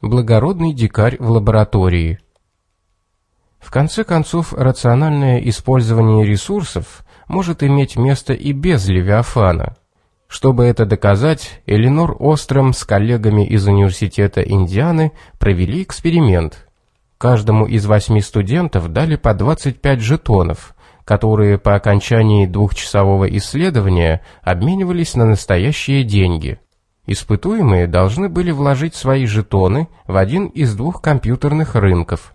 Благородный дикарь в лаборатории. В конце концов, рациональное использование ресурсов может иметь место и без Левиафана. Чтобы это доказать, Эленор Остром с коллегами из Университета Индианы провели эксперимент. Каждому из восьми студентов дали по 25 жетонов, которые по окончании двухчасового исследования обменивались на настоящие деньги. Испытуемые должны были вложить свои жетоны в один из двух компьютерных рынков.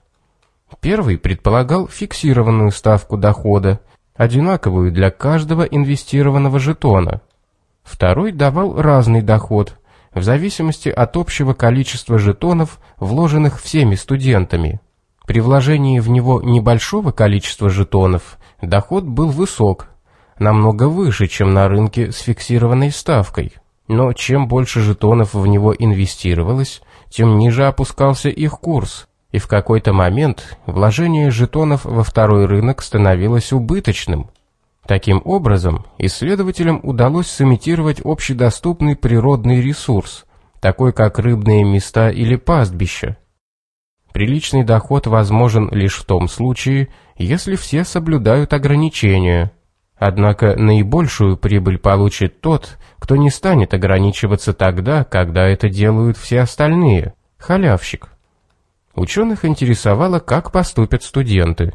Первый предполагал фиксированную ставку дохода, одинаковую для каждого инвестированного жетона. Второй давал разный доход, в зависимости от общего количества жетонов, вложенных всеми студентами. При вложении в него небольшого количества жетонов доход был высок, намного выше, чем на рынке с фиксированной ставкой. Но чем больше жетонов в него инвестировалось, тем ниже опускался их курс, и в какой-то момент вложение жетонов во второй рынок становилось убыточным. Таким образом, исследователям удалось сымитировать общедоступный природный ресурс, такой как рыбные места или пастбища. Приличный доход возможен лишь в том случае, если все соблюдают ограничения – Однако наибольшую прибыль получит тот, кто не станет ограничиваться тогда, когда это делают все остальные – халявщик. Ученых интересовало, как поступят студенты.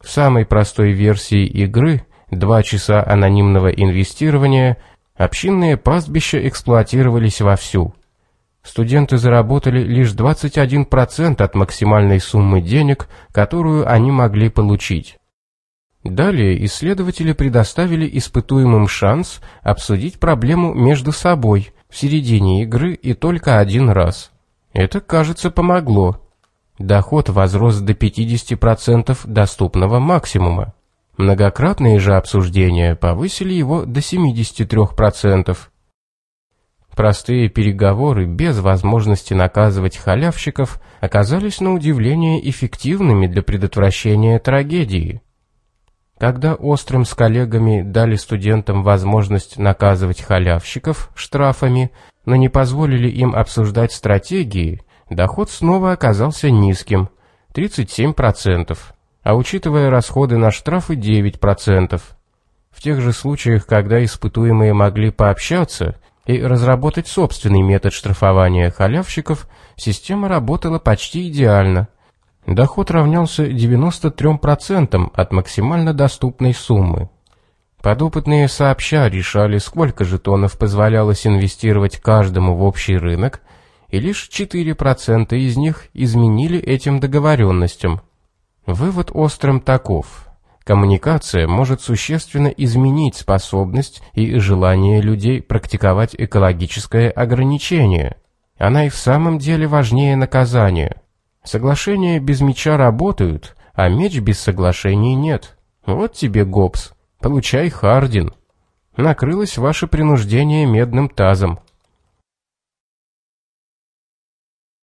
В самой простой версии игры два часа анонимного инвестирования общинные пастбища эксплуатировались вовсю. Студенты заработали лишь 21% от максимальной суммы денег, которую они могли получить. Далее исследователи предоставили испытуемым шанс обсудить проблему между собой в середине игры и только один раз. Это, кажется, помогло. Доход возрос до 50% доступного максимума. Многократные же обсуждения повысили его до 73%. Простые переговоры без возможности наказывать халявщиков оказались на удивление эффективными для предотвращения трагедии. Когда Острым с коллегами дали студентам возможность наказывать халявщиков штрафами, но не позволили им обсуждать стратегии, доход снова оказался низким – 37%, а учитывая расходы на штрафы 9%. В тех же случаях, когда испытуемые могли пообщаться и разработать собственный метод штрафования халявщиков, система работала почти идеально – Доход равнялся 93% от максимально доступной суммы. Подопытные сообща решали, сколько жетонов позволялось инвестировать каждому в общий рынок, и лишь 4% из них изменили этим договоренностям. Вывод острым таков. Коммуникация может существенно изменить способность и желание людей практиковать экологическое ограничение. Она и в самом деле важнее наказания. Соглашения без меча работают, а меч без соглашений нет. Вот тебе, Гоббс, получай Хардин. Накрылось ваше принуждение медным тазом.